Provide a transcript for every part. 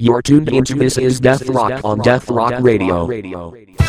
You're tuned into This is Death Rock on Death Rock Radio.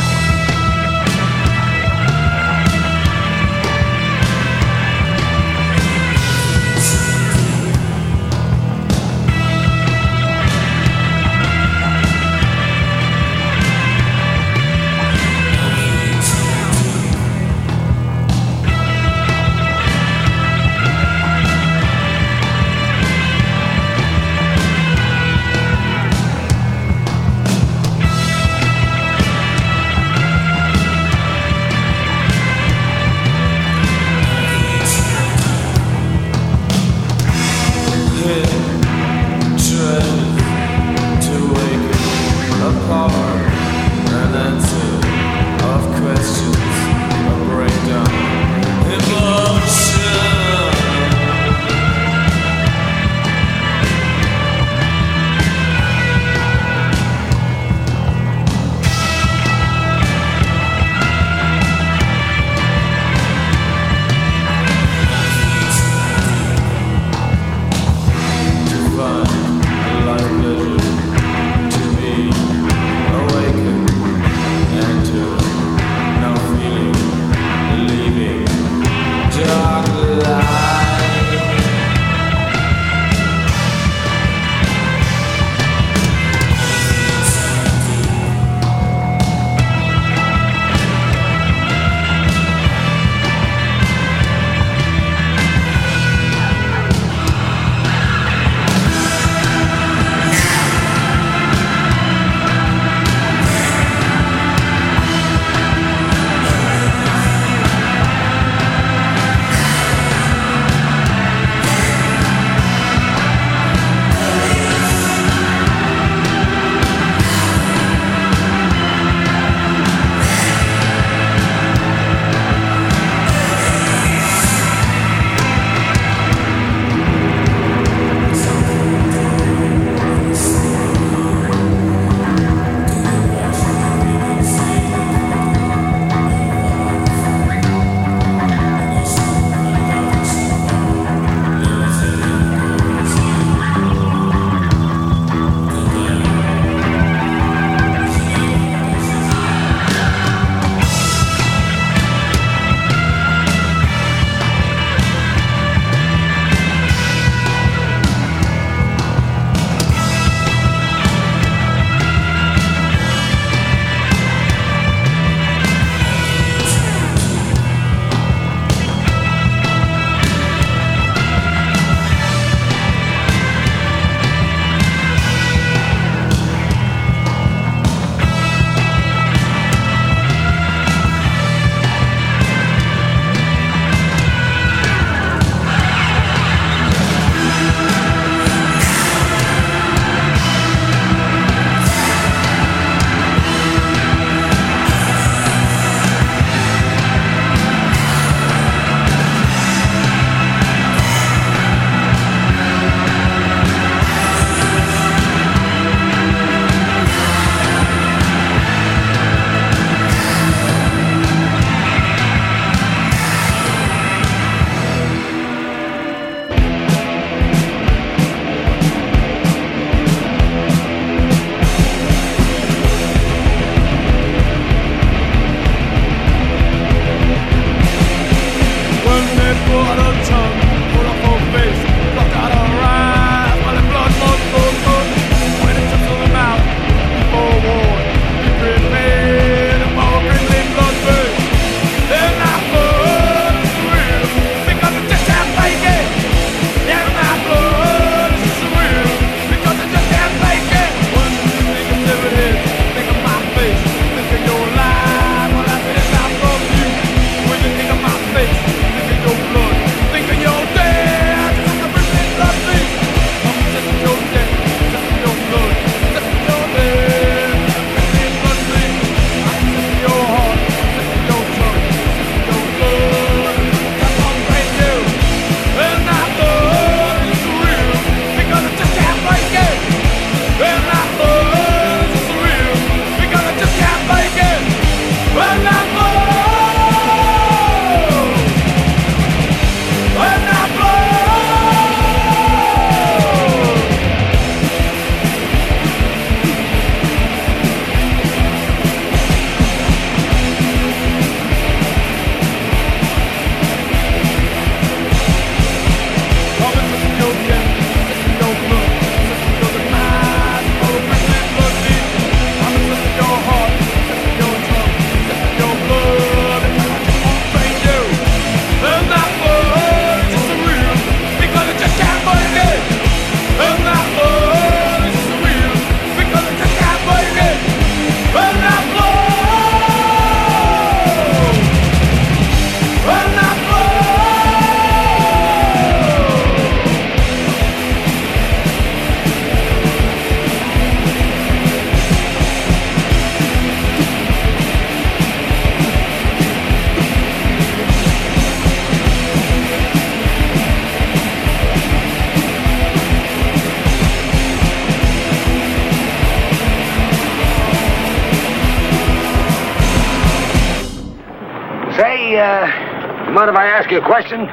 Ask you a question?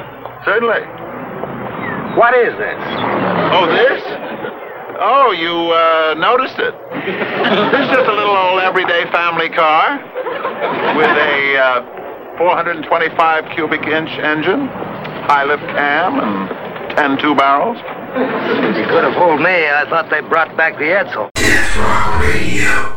Certainly. What is this? Oh, this? Oh, you uh, noticed it. this is just a little old everyday family car with a uh, 425 cubic inch engine, high lift cam, and 10 two barrels. You could have fooled me. I thought they brought back the Edsel. Death Rock Radio.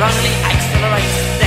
wrongly accelerate.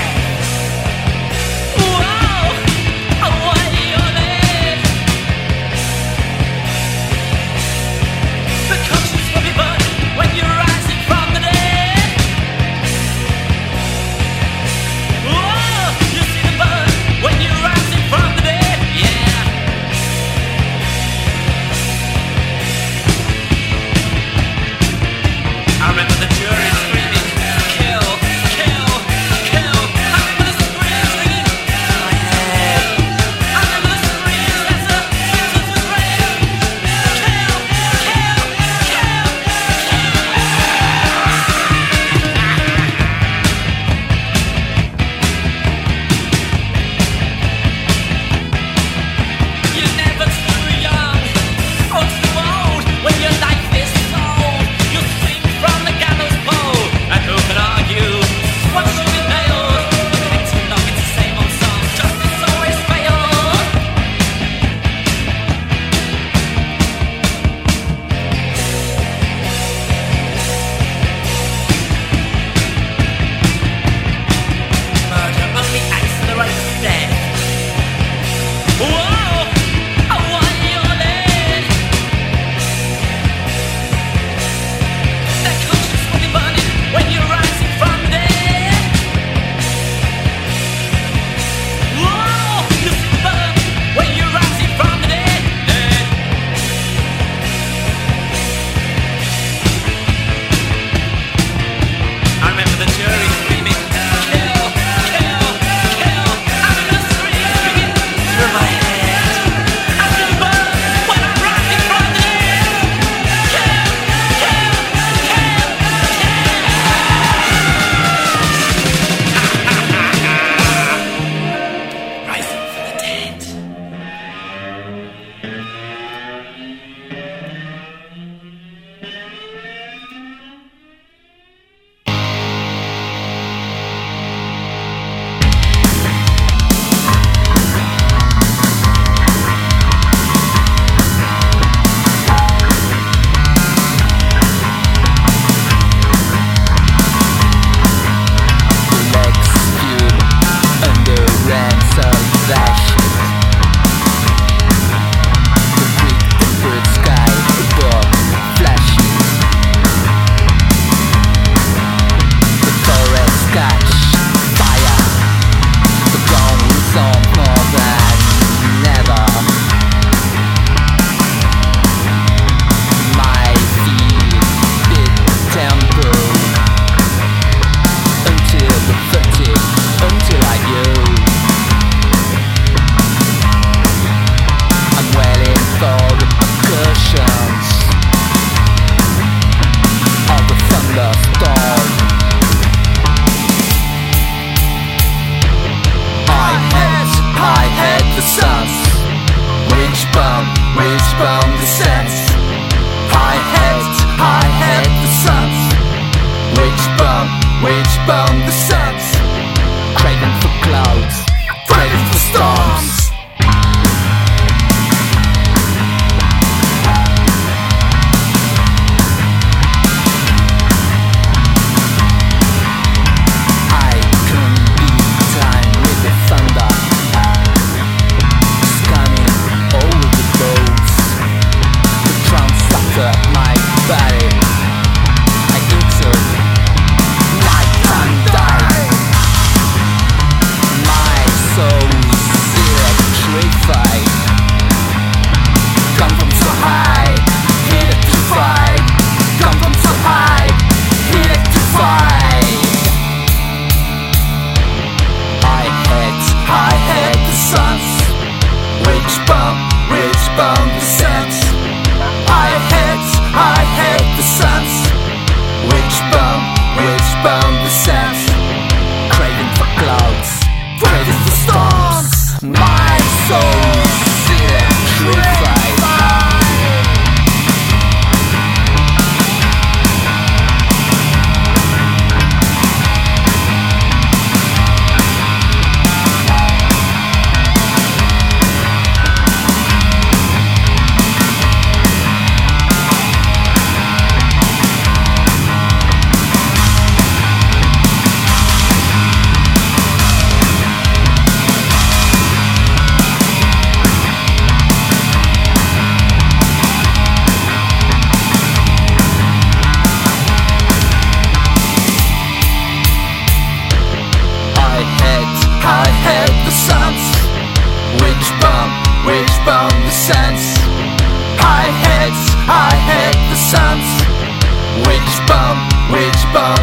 Which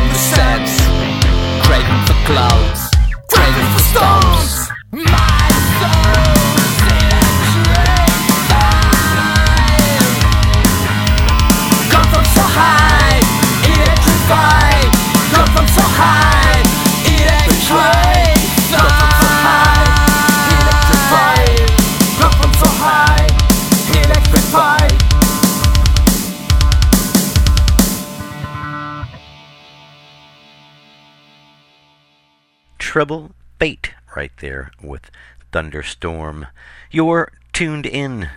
Trouble Fate right there with Thunderstorm. You're tuned in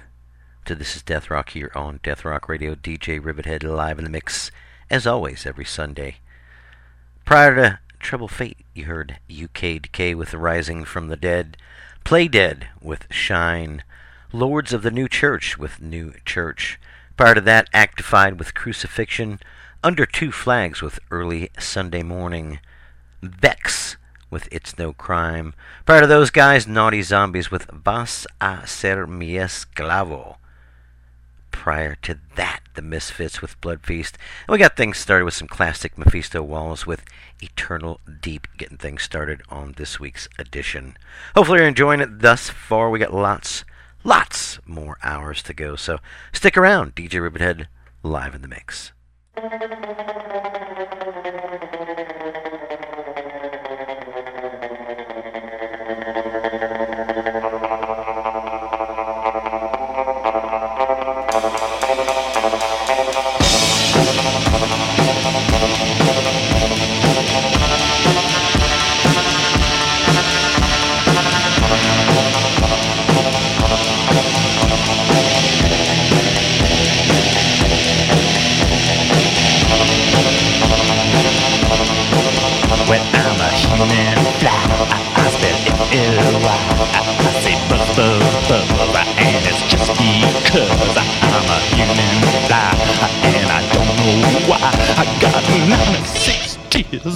to This is Death Rock here on Death Rock Radio. DJ Rivithead live in the mix, as always, every Sunday. Prior to Trouble Fate, you heard UK Decay with Rising from the Dead, Play Dead with Shine, Lords of the New Church with New Church. Prior to that, Actifed with Crucifixion, Under Two Flags with Early Sunday Morning, Vex with It's No Crime. Prior to those guys, Naughty Zombies with Vas a ser mi esclavo. Prior to that, the Misfits with Blood Feast. And we got things started with some classic Mephisto Walz with Eternal Deep, getting things started on this week's edition. Hopefully you're enjoying it thus far. We got lots, lots more hours to go. So stick around. DJ Rivithead live in the mix.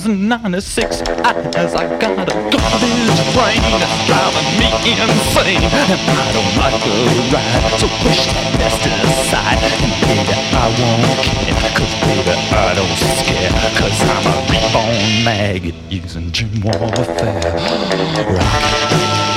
2096 as I got a garbage brain that's driving me insane. And I don't like the ride, so push that mess to the side. And baby, I won't care, cause baby, I don't scare. Cause I'm a reborn maggot using gym warfare. Rock.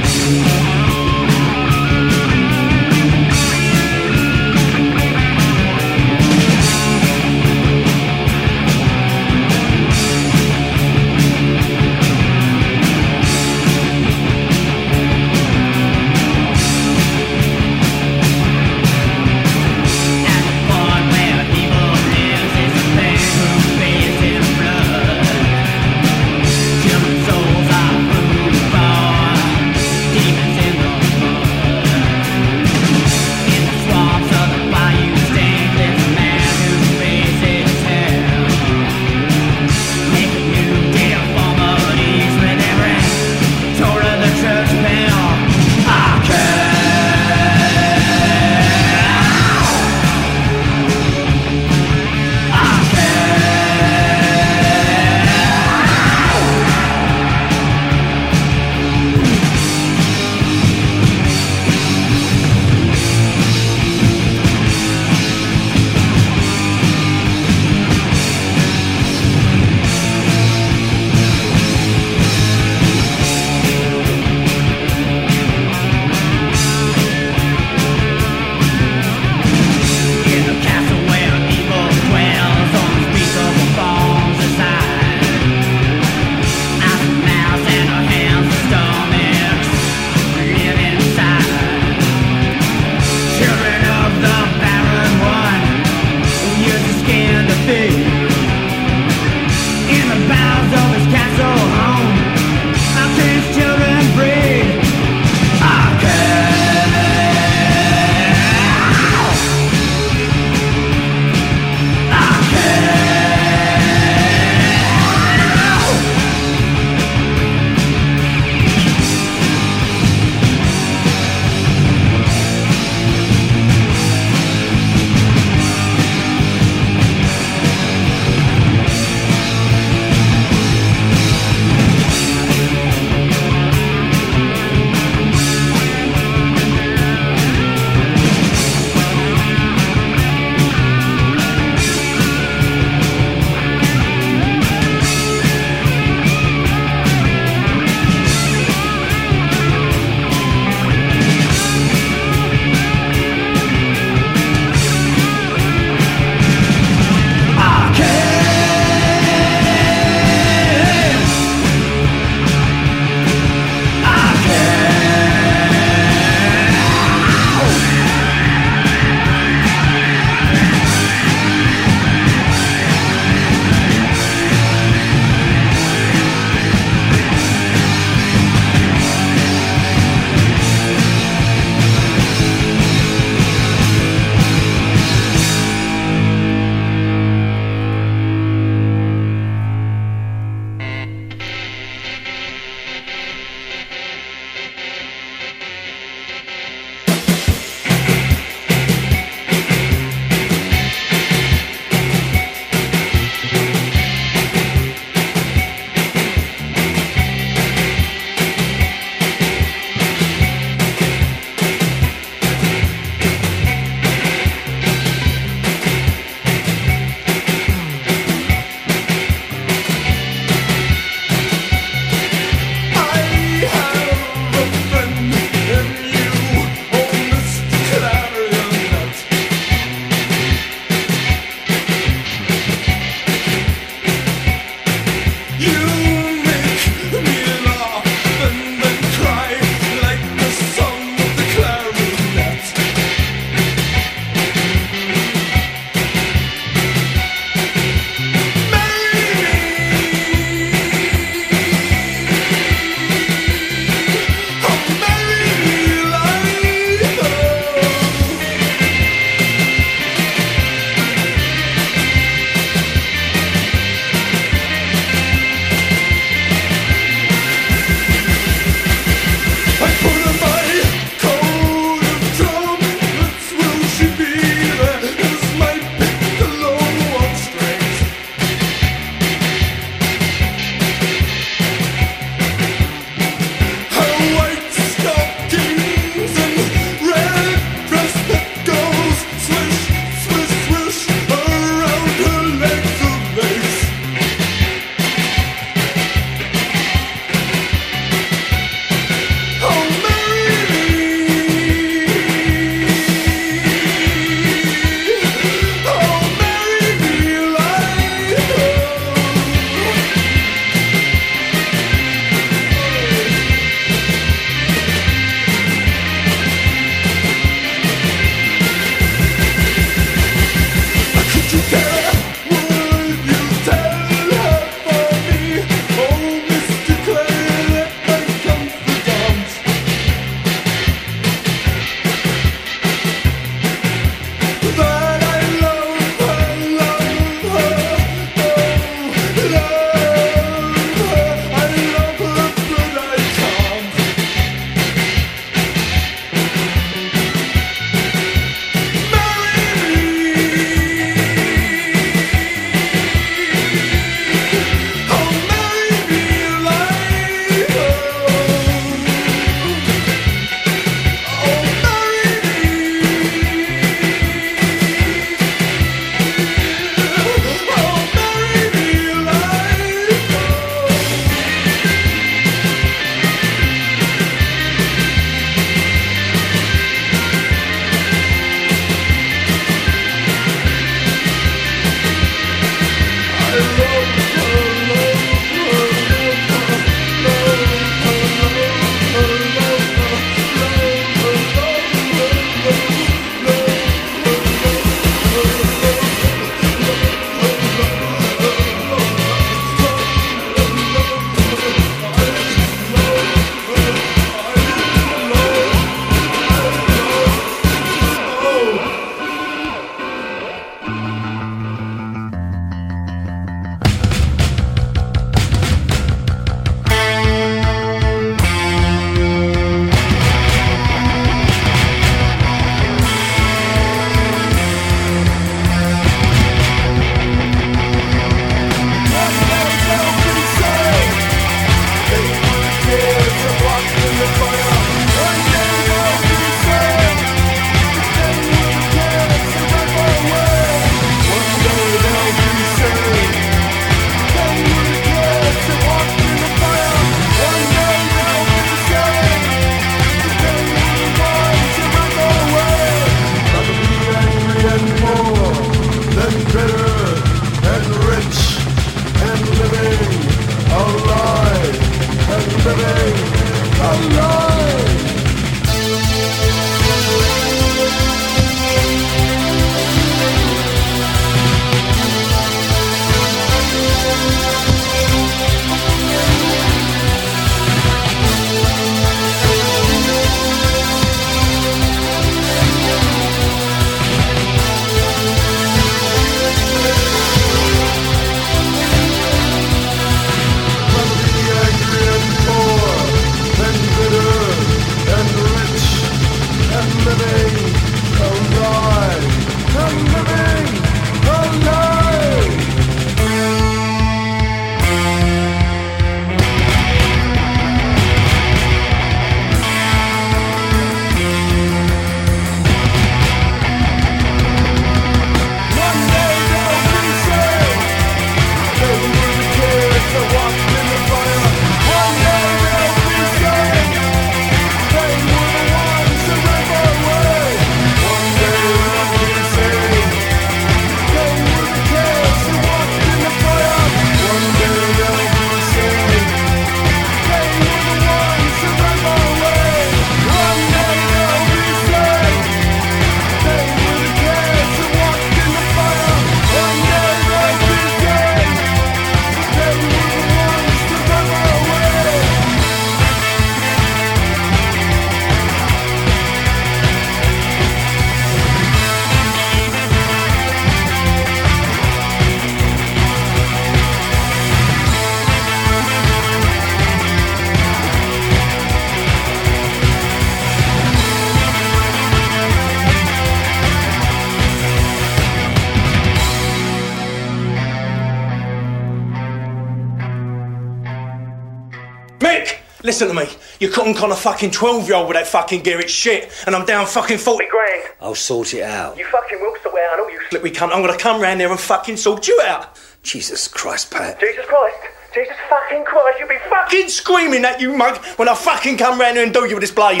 You couldn't a fucking 12 year old with that fucking gear. It's shit. And I'm down fucking 40 grand. I'll sort it out. You fucking will sort it out, and all you slippery cunt. I'm gonna come round there and fucking sort you out. Jesus Christ, Pat. Jesus Christ. Jesus fucking Christ. You'll be fucking screaming at you mug when I fucking come round here and do you with this blade.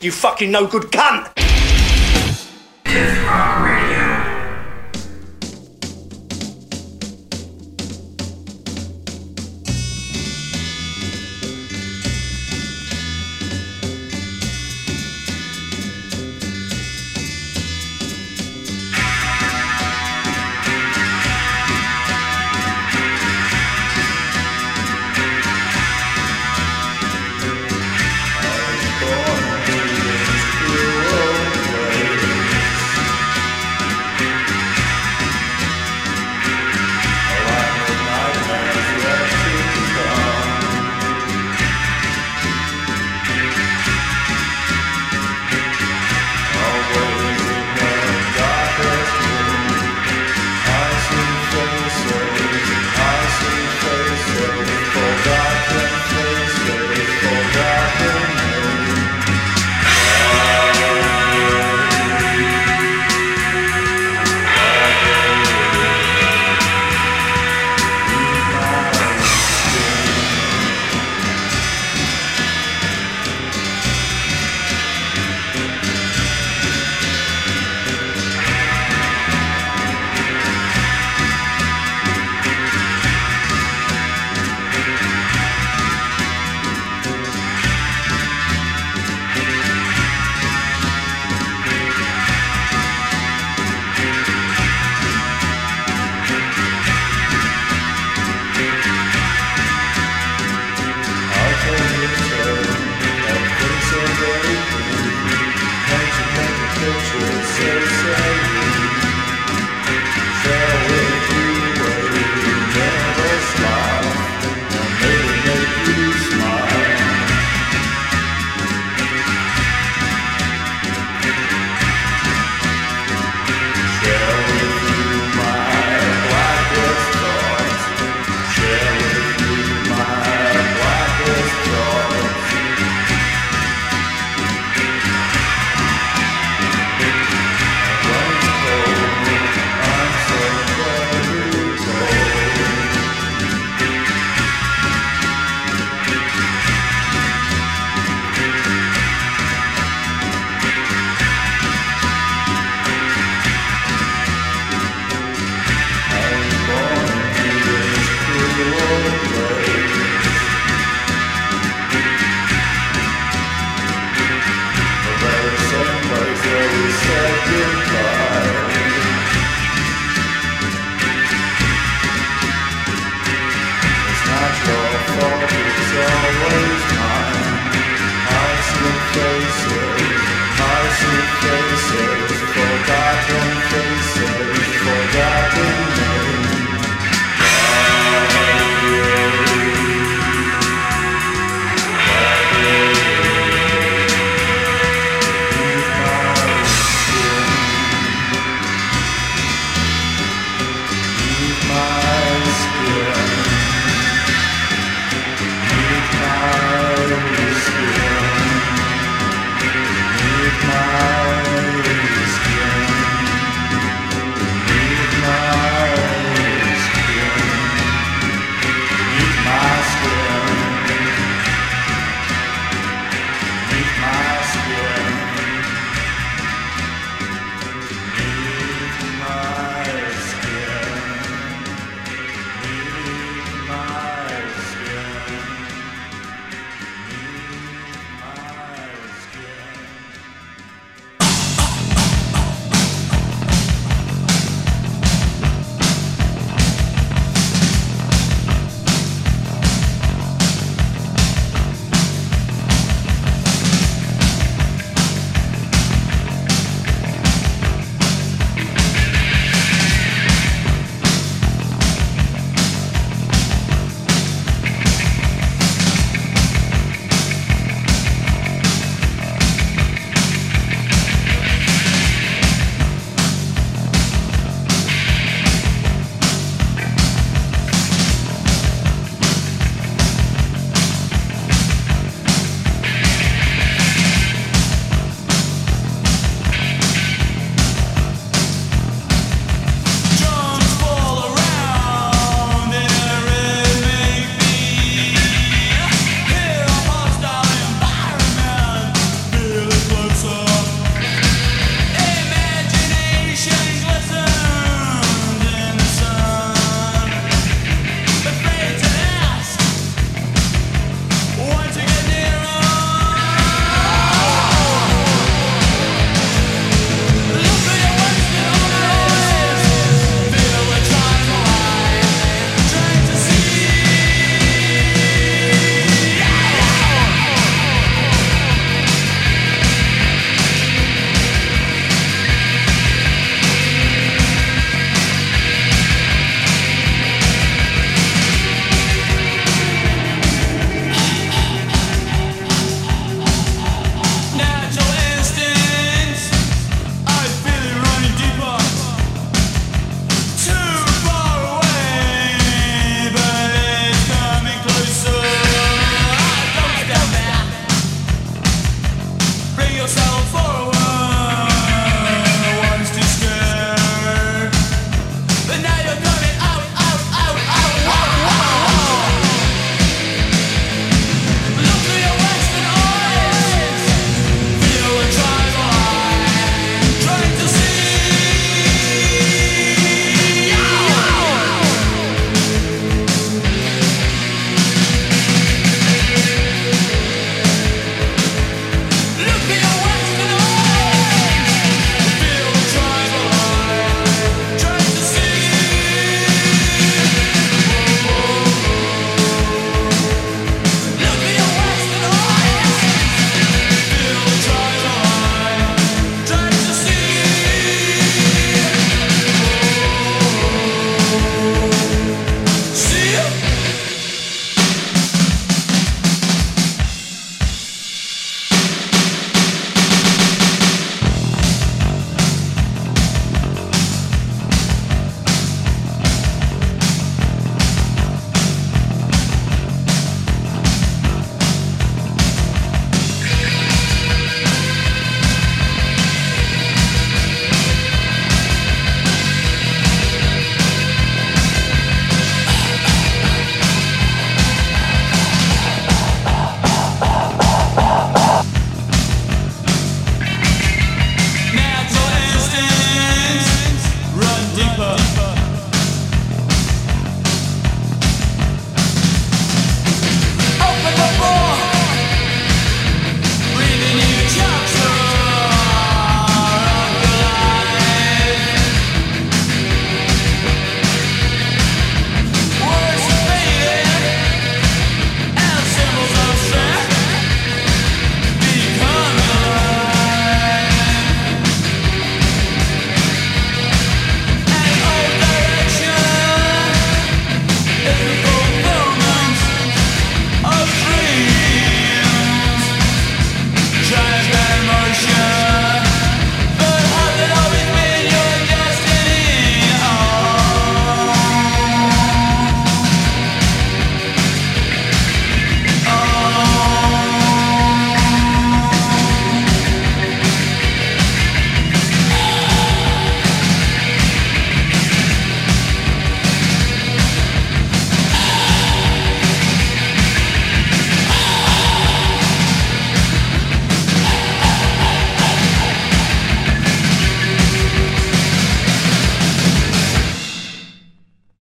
You fucking no good cunt.